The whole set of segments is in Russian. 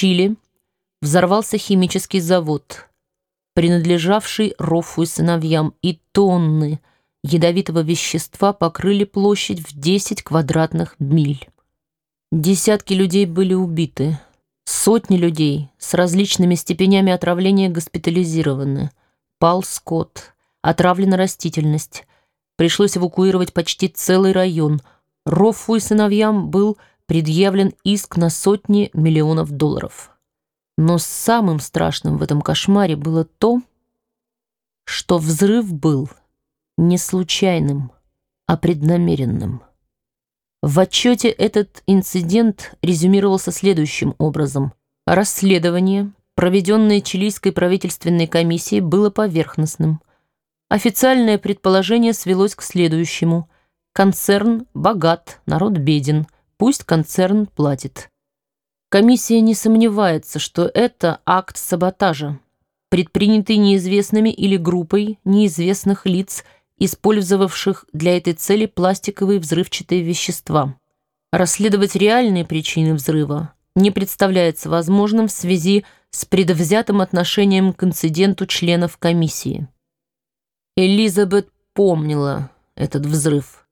Чили взорвался химический завод, принадлежавший Роффу и сыновьям, и тонны ядовитого вещества покрыли площадь в 10 квадратных миль. Десятки людей были убиты, сотни людей с различными степенями отравления госпитализированы. Пал скот, отравлена растительность. Пришлось эвакуировать почти целый район. Роффу и сыновьям был предъявлен иск на сотни миллионов долларов. Но самым страшным в этом кошмаре было то, что взрыв был не случайным, а преднамеренным. В отчете этот инцидент резюмировался следующим образом. Расследование, проведенное чилийской правительственной комиссией, было поверхностным. Официальное предположение свелось к следующему. Концерн богат, народ беден, пусть концерн платит. Комиссия не сомневается, что это акт саботажа, предпринятый неизвестными или группой неизвестных лиц – использовавших для этой цели пластиковые взрывчатые вещества. Расследовать реальные причины взрыва не представляется возможным в связи с предвзятым отношением к инциденту членов комиссии. Элизабет помнила этот взрыв.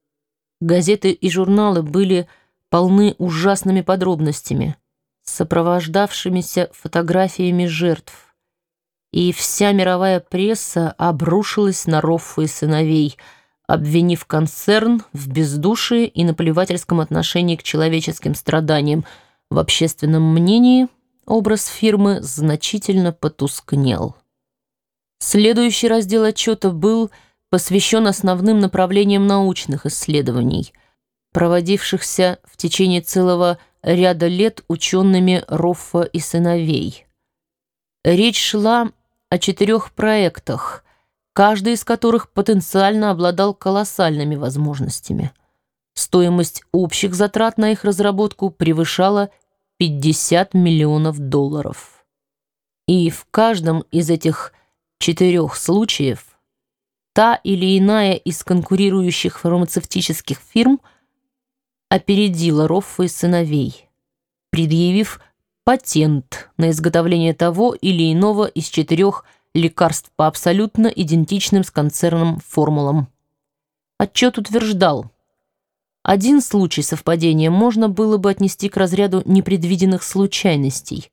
Газеты и журналы были полны ужасными подробностями, сопровождавшимися фотографиями жертв и вся мировая пресса обрушилась на Роффа и сыновей, обвинив концерн в бездушии и наплевательском отношении к человеческим страданиям. В общественном мнении образ фирмы значительно потускнел. Следующий раздел отчета был посвящен основным направлениям научных исследований, проводившихся в течение целого ряда лет учеными Роффа и сыновей. Речь шла о четырех проектах, каждый из которых потенциально обладал колоссальными возможностями. Стоимость общих затрат на их разработку превышала 50 миллионов долларов. И в каждом из этих четырех случаев та или иная из конкурирующих фармацевтических фирм опередила Роффа и сыновей, предъявив патент на изготовление того или иного из четырех лекарств по абсолютно идентичным с концерном формулам. Отчет утверждал, один случай совпадения можно было бы отнести к разряду непредвиденных случайностей.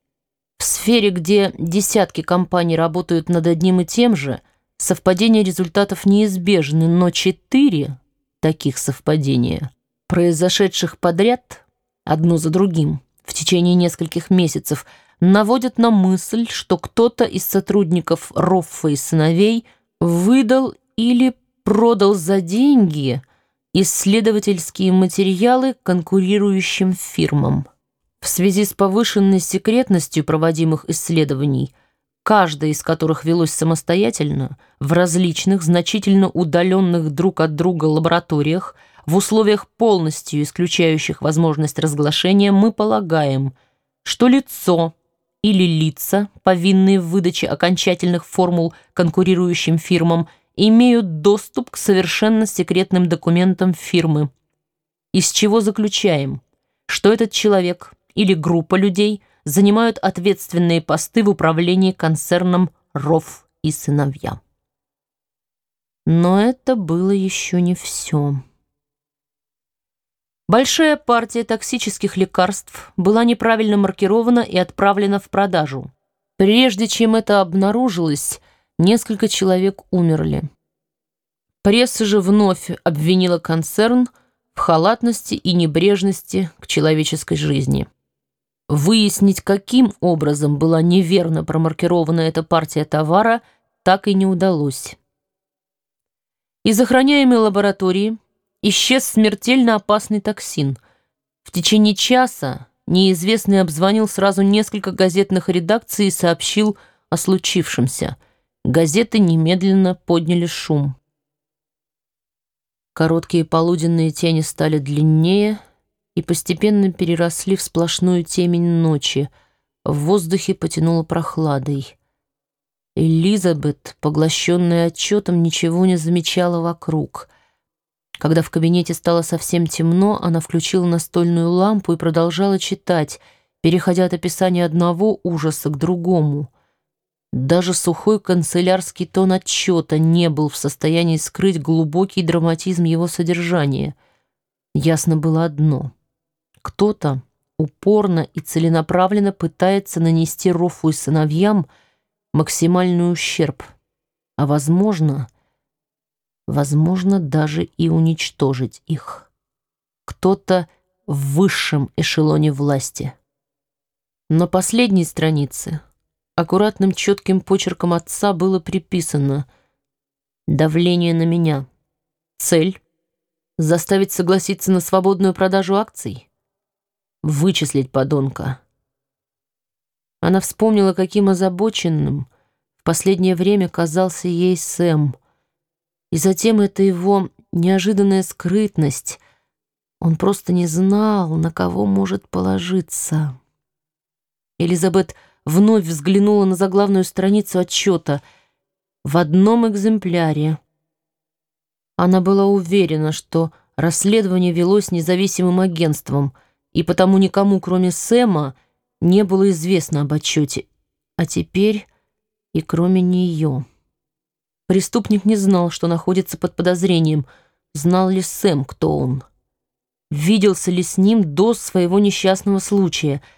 В сфере, где десятки компаний работают над одним и тем же, совпадения результатов неизбежны, но четыре таких совпадения, произошедших подряд, одно за другим, в течение нескольких месяцев наводят на мысль, что кто-то из сотрудников Роффа и сыновей выдал или продал за деньги исследовательские материалы конкурирующим фирмам. В связи с повышенной секретностью проводимых исследований, каждая из которых велось самостоятельно, в различных, значительно удаленных друг от друга лабораториях, в условиях полностью исключающих возможность разглашения мы полагаем, что лицо или лица, повинные в выдаче окончательных формул конкурирующим фирмам, имеют доступ к совершенно секретным документам фирмы. Из чего заключаем, что этот человек или группа людей занимают ответственные посты в управлении концерном «Ров и сыновья». Но это было еще не все. Большая партия токсических лекарств была неправильно маркирована и отправлена в продажу. Прежде чем это обнаружилось, несколько человек умерли. Пресса же вновь обвинила концерн в халатности и небрежности к человеческой жизни. Выяснить, каким образом была неверно промаркирована эта партия товара, так и не удалось. Из охраняемой лаборатории исчез смертельно опасный токсин. В течение часа неизвестный обзвонил сразу несколько газетных редакций и сообщил о случившемся. Газеты немедленно подняли шум. Короткие полуденные тени стали длиннее и постепенно переросли в сплошную темень ночи. В воздухе потянуло прохладой. Элизабет, поглощенная отчетом, ничего не замечала вокруг — когда в кабинете стало совсем темно, она включила настольную лампу и продолжала читать, переходя от описания одного ужаса к другому. Даже сухой канцелярский тон отчета не был в состоянии скрыть глубокий драматизм его содержания. Ясно было одно. Кто-то упорно и целенаправленно пытается нанести Рофу и сыновьям максимальный ущерб, а, возможно, возможно, даже и уничтожить их. Кто-то в высшем эшелоне власти. На последней странице аккуратным четким почерком отца было приписано «Давление на меня. Цель — заставить согласиться на свободную продажу акций? Вычислить подонка». Она вспомнила, каким озабоченным в последнее время казался ей Сэм. И затем это его неожиданная скрытность. Он просто не знал, на кого может положиться. Элизабет вновь взглянула на заглавную страницу отчета. В одном экземпляре. Она была уверена, что расследование велось независимым агентством, и потому никому, кроме Сэма, не было известно об отчете. А теперь и кроме нее. Преступник не знал, что находится под подозрением. Знал ли Сэм, кто он? Виделся ли с ним до своего несчастного случая —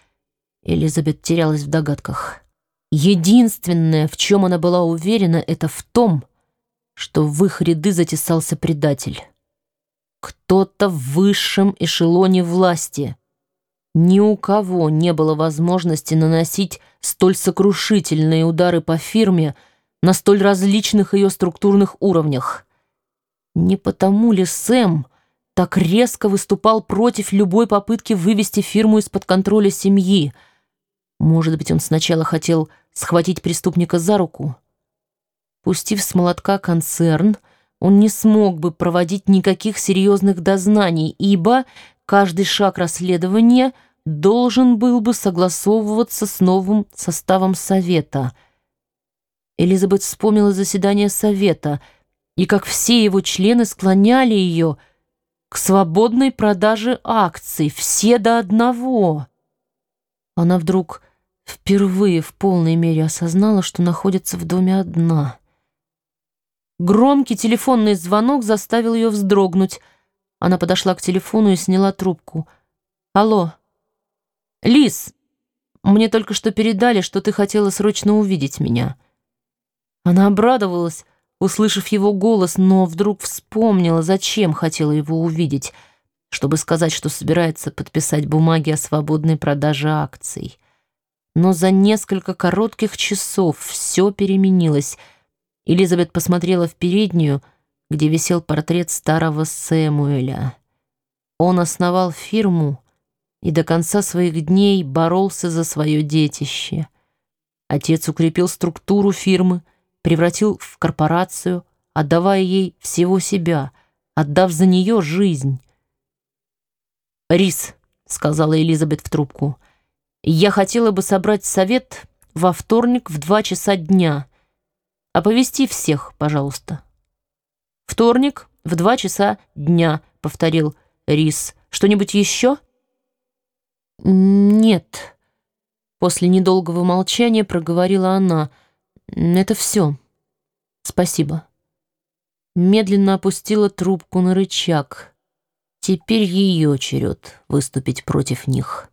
Элизабет терялась в догадках. Единственное, в чем она была уверена, это в том, что в их ряды затесался предатель. Кто-то в высшем эшелоне власти. Ни у кого не было возможности наносить столь сокрушительные удары по фирме на столь различных ее структурных уровнях. Не потому ли Сэм так резко выступал против любой попытки вывести фирму из-под контроля семьи — может быть, он сначала хотел схватить преступника за руку? Пустив с молотка концерн, он не смог бы проводить никаких серьезных дознаний, ибо каждый шаг расследования должен был бы согласовываться с новым составом совета. Элизабет вспомнила заседание совета и как все его члены склоняли ее к свободной продаже акций, все до одного. Она вдруг впервые в полной мере осознала, что находится в доме одна. Громкий телефонный звонок заставил ее вздрогнуть. Она подошла к телефону и сняла трубку. «Алло. Лис, мне только что передали, что ты хотела срочно увидеть меня». Она обрадовалась, услышав его голос, но вдруг вспомнила, зачем хотела его увидеть, чтобы сказать, что собирается подписать бумаги о свободной продаже акций. Но за несколько коротких часов все переменилось. Элизабет посмотрела в переднюю, где висел портрет старого Сэмуэля. Он основал фирму и до конца своих дней боролся за свое детище. Отец укрепил структуру фирмы, превратил в корпорацию, отдавая ей всего себя, отдав за нее жизнь. «Рис», — сказала Элизабет в трубку, — я хотела бы собрать совет во вторник в два часа дня. Оповести всех, пожалуйста. Вторник в два часа дня, повторил Рис. Что-нибудь еще? Нет. После недолгого молчания проговорила она. Это все. Спасибо. Медленно опустила трубку на рычаг. Теперь ее черед выступить против них.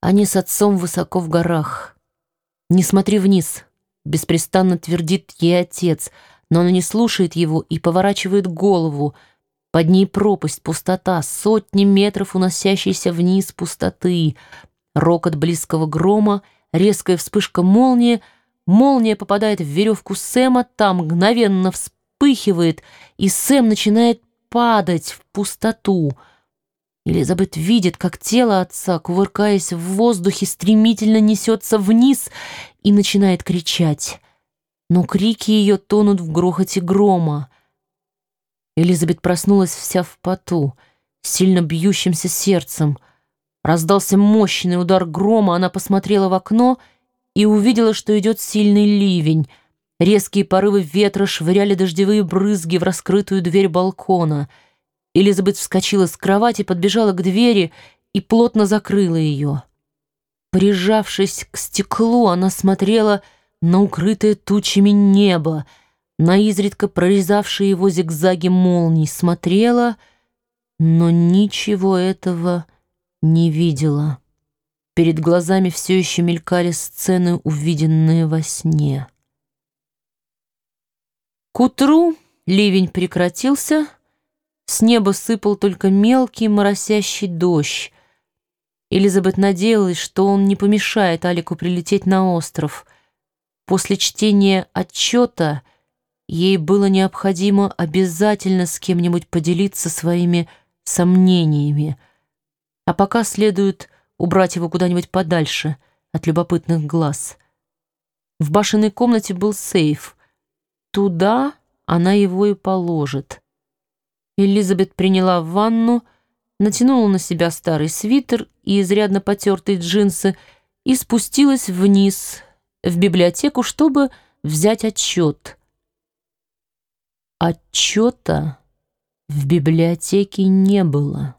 Они с отцом высоко в горах. «Не смотри вниз», — беспрестанно твердит ей отец, но она не слушает его и поворачивает голову. Под ней пропасть, пустота, сотни метров уносящейся вниз пустоты. Рокот близкого грома, резкая вспышка молнии. Молния попадает в веревку Сэма, там мгновенно вспыхивает, и Сэм начинает падать в пустоту — Элизабет видит, как тело отца, кувыркаясь в воздухе, стремительно несется вниз и начинает кричать. Но крики ее тонут в грохоте грома. Элизабет проснулась вся в поту, сильно бьющимся сердцем. Раздался мощный удар грома, она посмотрела в окно и увидела, что идет сильный ливень. Резкие порывы ветра швыряли дождевые брызги в раскрытую дверь балкона — Элизабет вскочила с кровати, подбежала к двери и плотно закрыла ее. Прижавшись к стеклу, она смотрела на укрытое тучами небо, на изредка прорезавшие его зигзаги молний, смотрела, но ничего этого не видела. Перед глазами все еще мелькали сцены, увиденные во сне. К утру ливень прекратился, с неба сыпал только мелкий моросящий дождь. Элизабет надеялась, что он не помешает Алику прилететь на остров. После чтения отчета ей было необходимо обязательно с кем-нибудь поделиться своими сомнениями, а пока следует убрать его куда-нибудь подальше от любопытных глаз. В башенной комнате был сейф. Туда она его и положит. Элизабет приняла ванну, натянула на себя старый свитер и изрядно потертые джинсы и спустилась вниз, в библиотеку, чтобы взять отчет. Отчета в библиотеке не было.